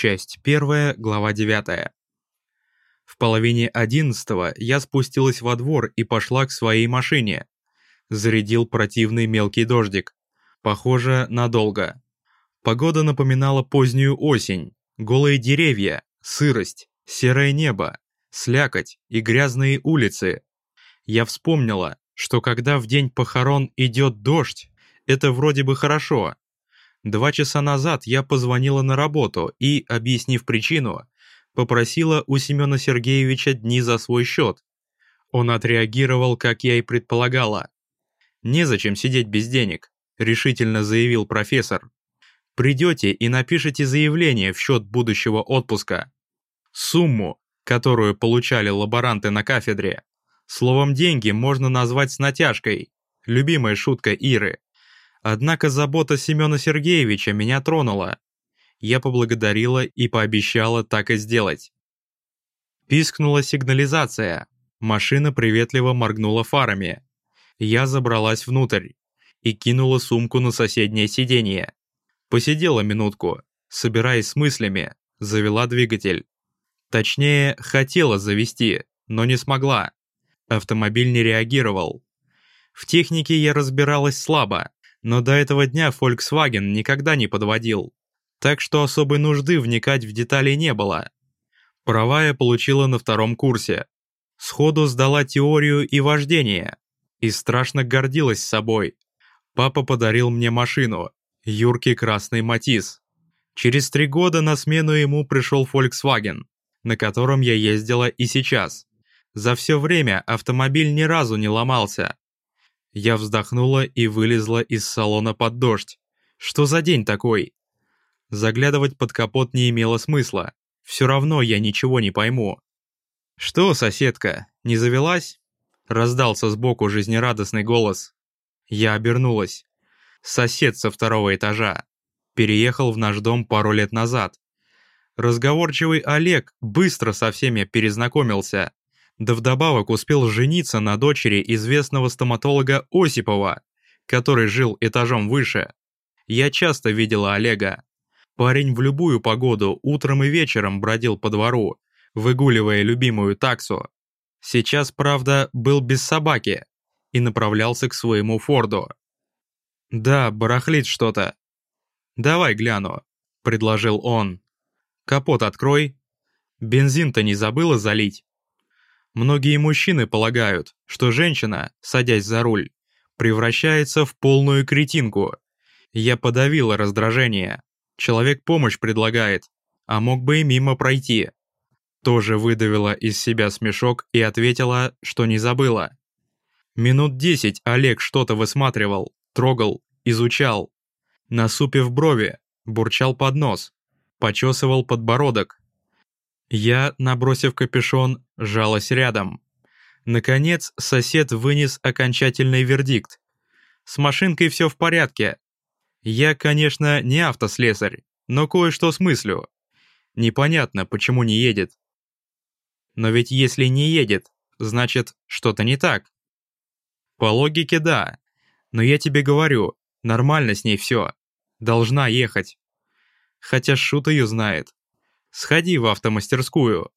Часть первая, глава 9. В половине одиннадцатого я спустилась во двор и пошла к своей машине. Зарядил противный мелкий дождик. Похоже, надолго. Погода напоминала позднюю осень. Голые деревья, сырость, серое небо, слякоть и грязные улицы. Я вспомнила, что когда в день похорон идет дождь, это вроде бы хорошо. Два часа назад я позвонила на работу и, объяснив причину, попросила у Семена Сергеевича дни за свой счет. Он отреагировал, как я и предполагала. «Незачем сидеть без денег», — решительно заявил профессор. «Придете и напишите заявление в счет будущего отпуска. Сумму, которую получали лаборанты на кафедре. Словом, деньги можно назвать с натяжкой. Любимая шутка Иры. Однако забота Семена Сергеевича меня тронула. Я поблагодарила и пообещала так и сделать. Пискнула сигнализация. Машина приветливо моргнула фарами. Я забралась внутрь и кинула сумку на соседнее сиденье. Посидела минутку, собираясь с мыслями, завела двигатель. Точнее, хотела завести, но не смогла. Автомобиль не реагировал. В технике я разбиралась слабо, но до этого дня Volkswagen никогда не подводил, так что особой нужды вникать в детали не было. Права я получила на втором курсе. Сходу сдала теорию и вождение, и страшно гордилась собой. Папа подарил мне машину, юркий красный Матис. Через три года на смену ему пришел Volkswagen, на котором я ездила и сейчас. За все время автомобиль ни разу не ломался. Я вздохнула и вылезла из салона под дождь. Что за день такой? Заглядывать под капот не имело смысла. Все равно я ничего не пойму. «Что, соседка, не завелась?» Раздался сбоку жизнерадостный голос. Я обернулась. Сосед со второго этажа. Переехал в наш дом пару лет назад. Разговорчивый Олег быстро со всеми перезнакомился да вдобавок успел жениться на дочери известного стоматолога Осипова, который жил этажом выше. Я часто видела Олега. Парень в любую погоду утром и вечером бродил по двору, выгуливая любимую таксу. Сейчас, правда, был без собаки и направлялся к своему Форду. «Да, барахлит что-то». «Давай гляну», — предложил он. «Капот открой. Бензин-то не забыла залить?» Многие мужчины полагают, что женщина, садясь за руль, превращается в полную кретинку. Я подавила раздражение. Человек помощь предлагает, а мог бы и мимо пройти. Тоже выдавила из себя смешок и ответила, что не забыла. Минут десять Олег что-то высматривал, трогал, изучал. Насупив брови, бурчал под нос, почесывал подбородок, я, набросив капюшон, жалась рядом. Наконец, сосед вынес окончательный вердикт. С машинкой все в порядке. Я, конечно, не автослесарь, но кое-что смыслю. Непонятно, почему не едет. Но ведь если не едет, значит, что-то не так. По логике, да. Но я тебе говорю, нормально с ней все. Должна ехать. Хотя Шут ее знает. Сходи в автомастерскую.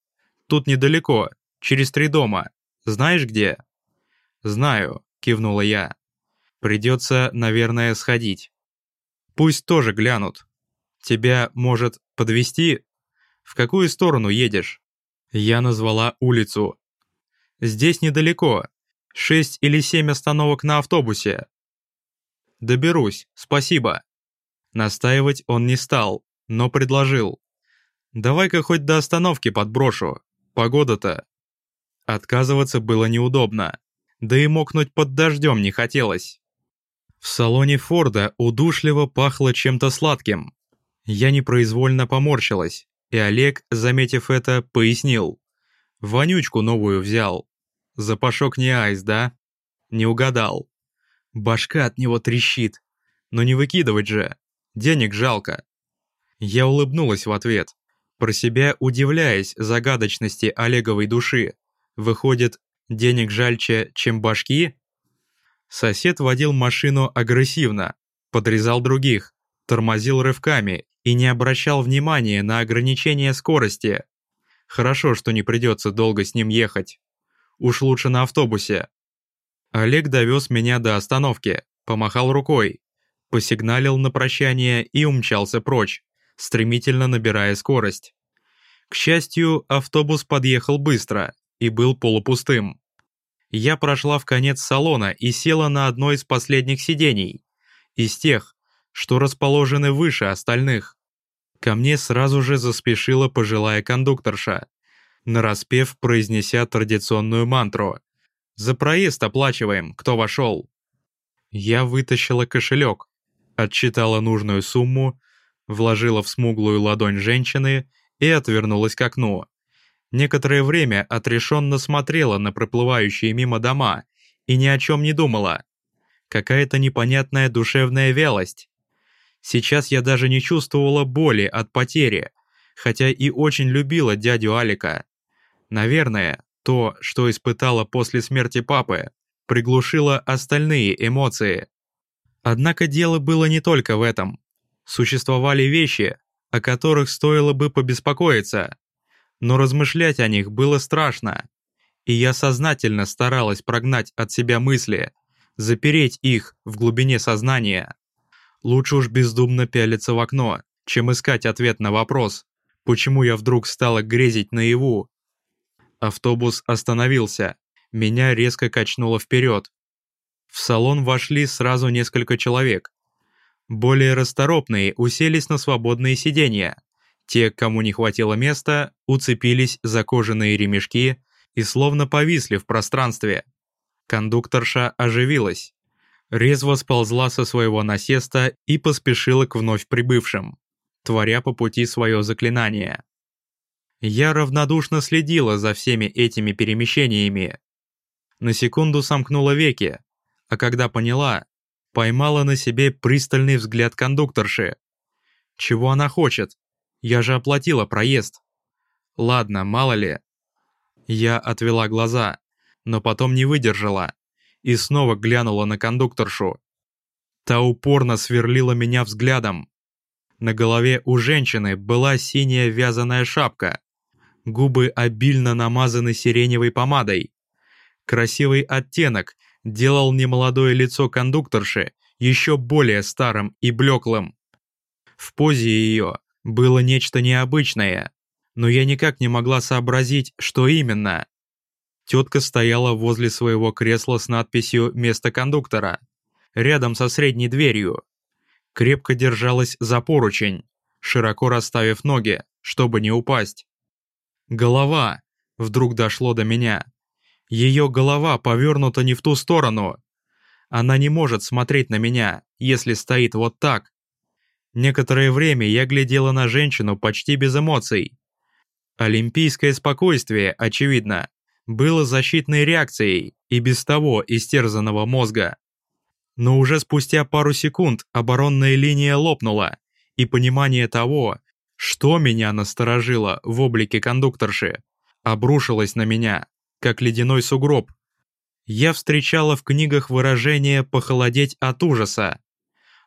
Тут недалеко, через три дома. Знаешь где?» «Знаю», — кивнула я. «Придется, наверное, сходить. Пусть тоже глянут. Тебя, может, подвести? В какую сторону едешь?» Я назвала улицу. «Здесь недалеко. Шесть или семь остановок на автобусе». «Доберусь, спасибо». Настаивать он не стал, но предложил. Давай-ка хоть до остановки подброшу. Погода-то. Отказываться было неудобно. Да и мокнуть под дождем не хотелось. В салоне Форда удушливо пахло чем-то сладким. Я непроизвольно поморщилась, и Олег, заметив это, пояснил. Вонючку новую взял. Запашок не айс, да? Не угадал. Башка от него трещит. Но не выкидывать же. Денег жалко. Я улыбнулась в ответ про себя удивляясь загадочности Олеговой души. Выходит, денег жальче, чем башки? Сосед водил машину агрессивно, подрезал других, тормозил рывками и не обращал внимания на ограничение скорости. Хорошо, что не придется долго с ним ехать. Уж лучше на автобусе. Олег довез меня до остановки, помахал рукой, посигналил на прощание и умчался прочь, стремительно набирая скорость. К счастью, автобус подъехал быстро и был полупустым. Я прошла в конец салона и села на одно из последних сидений, из тех, что расположены выше остальных. Ко мне сразу же заспешила пожилая кондукторша, нараспев произнеся традиционную мантру «За проезд оплачиваем, кто вошел». Я вытащила кошелек, отчитала нужную сумму, вложила в смуглую ладонь женщины и отвернулась к окну. Некоторое время отрешенно смотрела на проплывающие мимо дома и ни о чем не думала. Какая-то непонятная душевная вялость. Сейчас я даже не чувствовала боли от потери, хотя и очень любила дядю Алика. Наверное, то, что испытала после смерти папы, приглушило остальные эмоции. Однако дело было не только в этом. Существовали вещи, о которых стоило бы побеспокоиться. Но размышлять о них было страшно. И я сознательно старалась прогнать от себя мысли, запереть их в глубине сознания. Лучше уж бездумно пялиться в окно, чем искать ответ на вопрос, почему я вдруг стала грезить наяву. Автобус остановился, меня резко качнуло вперед. В салон вошли сразу несколько человек, более расторопные уселись на свободные сиденья. Те, кому не хватило места, уцепились за кожаные ремешки и словно повисли в пространстве. Кондукторша оживилась. Резво сползла со своего насеста и поспешила к вновь прибывшим, творя по пути свое заклинание. Я равнодушно следила за всеми этими перемещениями. На секунду сомкнула веки, а когда поняла, поймала на себе пристальный взгляд кондукторши. Чего она хочет? Я же оплатила проезд. Ладно, мало ли. Я отвела глаза, но потом не выдержала и снова глянула на кондукторшу. Та упорно сверлила меня взглядом. На голове у женщины была синяя вязаная шапка. Губы обильно намазаны сиреневой помадой. Красивый оттенок делал немолодое лицо кондукторши еще более старым и блеклым. В позе ее было нечто необычное, но я никак не могла сообразить, что именно. Тетка стояла возле своего кресла с надписью «Место кондуктора», рядом со средней дверью. Крепко держалась за поручень, широко расставив ноги, чтобы не упасть. Голова, вдруг дошло до меня. Ее голова повернута не в ту сторону. Она не может смотреть на меня, если стоит вот так. Некоторое время я глядела на женщину почти без эмоций. Олимпийское спокойствие, очевидно, было защитной реакцией и без того истерзанного мозга. Но уже спустя пару секунд оборонная линия лопнула, и понимание того, что меня насторожило в облике кондукторши, обрушилось на меня как ледяной сугроб. Я встречала в книгах выражение «похолодеть от ужаса»,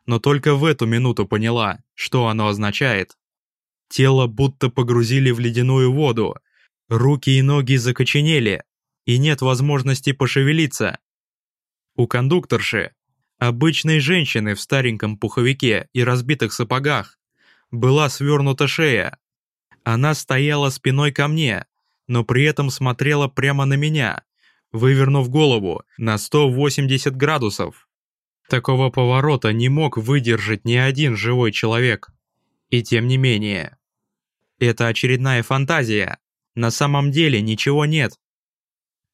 но только в эту минуту поняла, что оно означает. Тело будто погрузили в ледяную воду, руки и ноги закоченели, и нет возможности пошевелиться. У кондукторши, обычной женщины в стареньком пуховике и разбитых сапогах, была свернута шея. Она стояла спиной ко мне, но при этом смотрела прямо на меня, вывернув голову на 180 градусов. Такого поворота не мог выдержать ни один живой человек. И тем не менее. Это очередная фантазия. На самом деле ничего нет.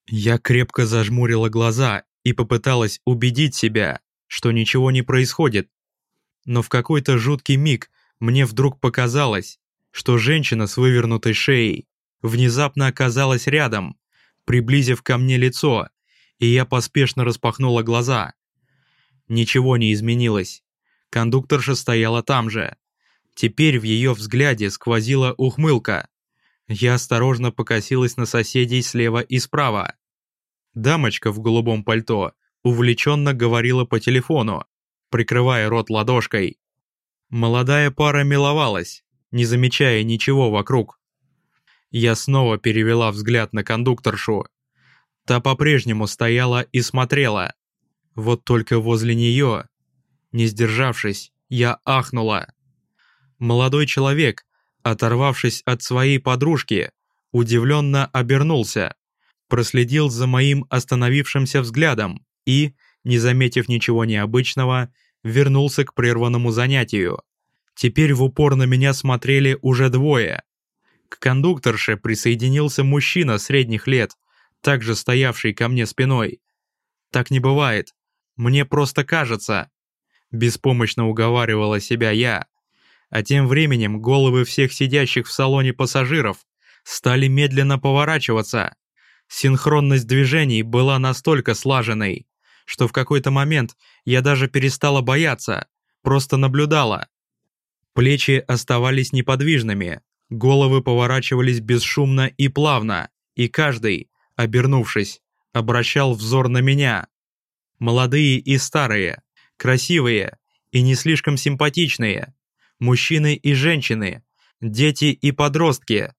Я крепко зажмурила глаза и попыталась убедить себя, что ничего не происходит. Но в какой-то жуткий миг мне вдруг показалось, что женщина с вывернутой шеей внезапно оказалась рядом, приблизив ко мне лицо, и я поспешно распахнула глаза. Ничего не изменилось. Кондукторша стояла там же. Теперь в ее взгляде сквозила ухмылка. Я осторожно покосилась на соседей слева и справа. Дамочка в голубом пальто увлеченно говорила по телефону, прикрывая рот ладошкой. Молодая пара миловалась, не замечая ничего вокруг. Я снова перевела взгляд на кондукторшу. Та по-прежнему стояла и смотрела. Вот только возле нее, не сдержавшись, я ахнула. Молодой человек, оторвавшись от своей подружки, удивленно обернулся, проследил за моим остановившимся взглядом и, не заметив ничего необычного, вернулся к прерванному занятию. Теперь в упор на меня смотрели уже двое. К кондукторше присоединился мужчина средних лет, также стоявший ко мне спиной. Так не бывает. Мне просто кажется. Беспомощно уговаривала себя я. А тем временем головы всех сидящих в салоне пассажиров стали медленно поворачиваться. Синхронность движений была настолько слаженной, что в какой-то момент я даже перестала бояться, просто наблюдала. Плечи оставались неподвижными, головы поворачивались бесшумно и плавно, и каждый, обернувшись, обращал взор на меня. Молодые и старые, красивые и не слишком симпатичные, мужчины и женщины, дети и подростки.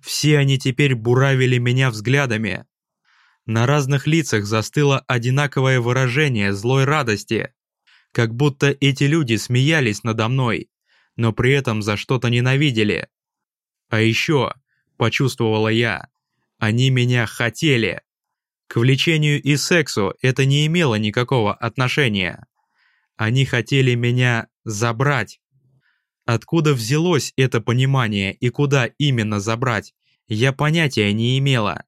Все они теперь буравили меня взглядами. На разных лицах застыло одинаковое выражение злой радости, как будто эти люди смеялись надо мной, но при этом за что-то ненавидели. А еще, почувствовала я, они меня хотели. К влечению и сексу это не имело никакого отношения. Они хотели меня забрать. Откуда взялось это понимание и куда именно забрать, я понятия не имела.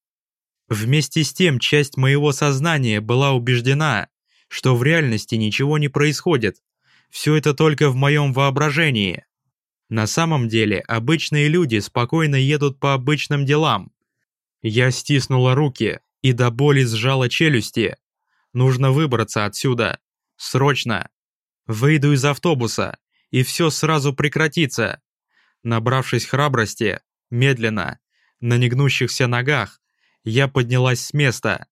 Вместе с тем часть моего сознания была убеждена, что в реальности ничего не происходит. Все это только в моем воображении. На самом деле обычные люди спокойно едут по обычным делам. Я стиснула руки и до боли сжала челюсти. Нужно выбраться отсюда. Срочно. Выйду из автобуса, и все сразу прекратится. Набравшись храбрости, медленно, на негнущихся ногах, я поднялась с места.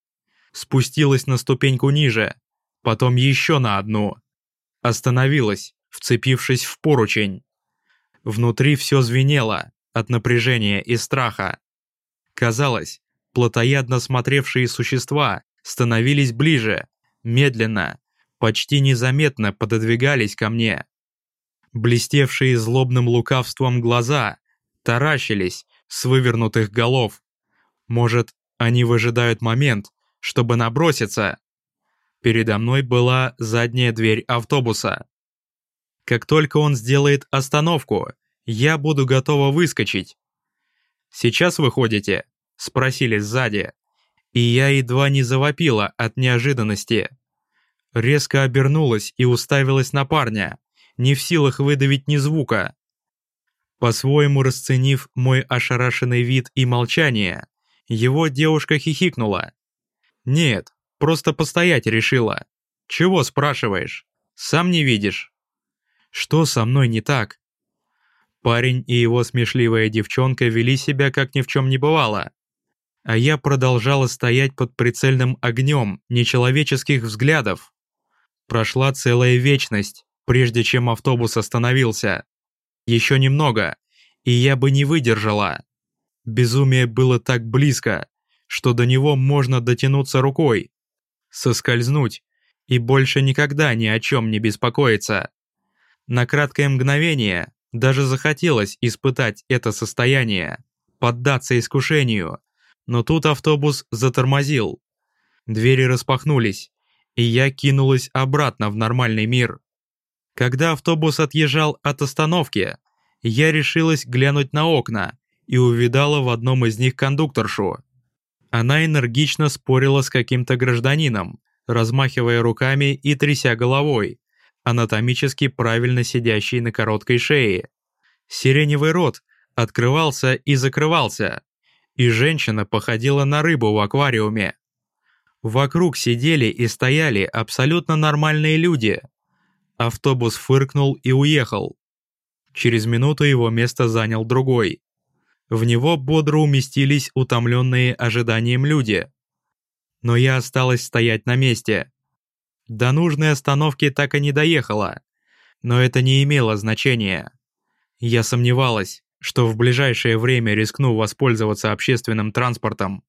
Спустилась на ступеньку ниже, потом еще на одну. Остановилась, вцепившись в поручень. Внутри все звенело от напряжения и страха. Казалось, плотоядно смотревшие существа становились ближе, медленно, почти незаметно пододвигались ко мне. Блестевшие злобным лукавством глаза таращились с вывернутых голов. Может, они выжидают момент, чтобы наброситься? Передо мной была задняя дверь автобуса. Как только он сделает остановку, я буду готова выскочить. «Сейчас выходите?» – спросили сзади. И я едва не завопила от неожиданности. Резко обернулась и уставилась на парня, не в силах выдавить ни звука. По-своему расценив мой ошарашенный вид и молчание, его девушка хихикнула. «Нет, просто постоять решила. Чего спрашиваешь? Сам не видишь?» «Что со мной не так?» Парень и его смешливая девчонка вели себя, как ни в чем не бывало. А я продолжала стоять под прицельным огнем нечеловеческих взглядов. Прошла целая вечность, прежде чем автобус остановился. Еще немного, и я бы не выдержала. Безумие было так близко, что до него можно дотянуться рукой, соскользнуть и больше никогда ни о чем не беспокоиться. На краткое мгновение даже захотелось испытать это состояние, поддаться искушению, но тут автобус затормозил. Двери распахнулись, и я кинулась обратно в нормальный мир. Когда автобус отъезжал от остановки, я решилась глянуть на окна и увидала в одном из них кондукторшу. Она энергично спорила с каким-то гражданином, размахивая руками и тряся головой, анатомически правильно сидящий на короткой шее. Сиреневый рот открывался и закрывался, и женщина походила на рыбу в аквариуме. Вокруг сидели и стояли абсолютно нормальные люди. Автобус фыркнул и уехал. Через минуту его место занял другой. В него бодро уместились утомленные ожиданием люди. Но я осталась стоять на месте. До нужной остановки так и не доехала. но это не имело значения. Я сомневалась, что в ближайшее время рискну воспользоваться общественным транспортом.